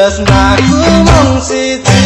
tresnaku mung siji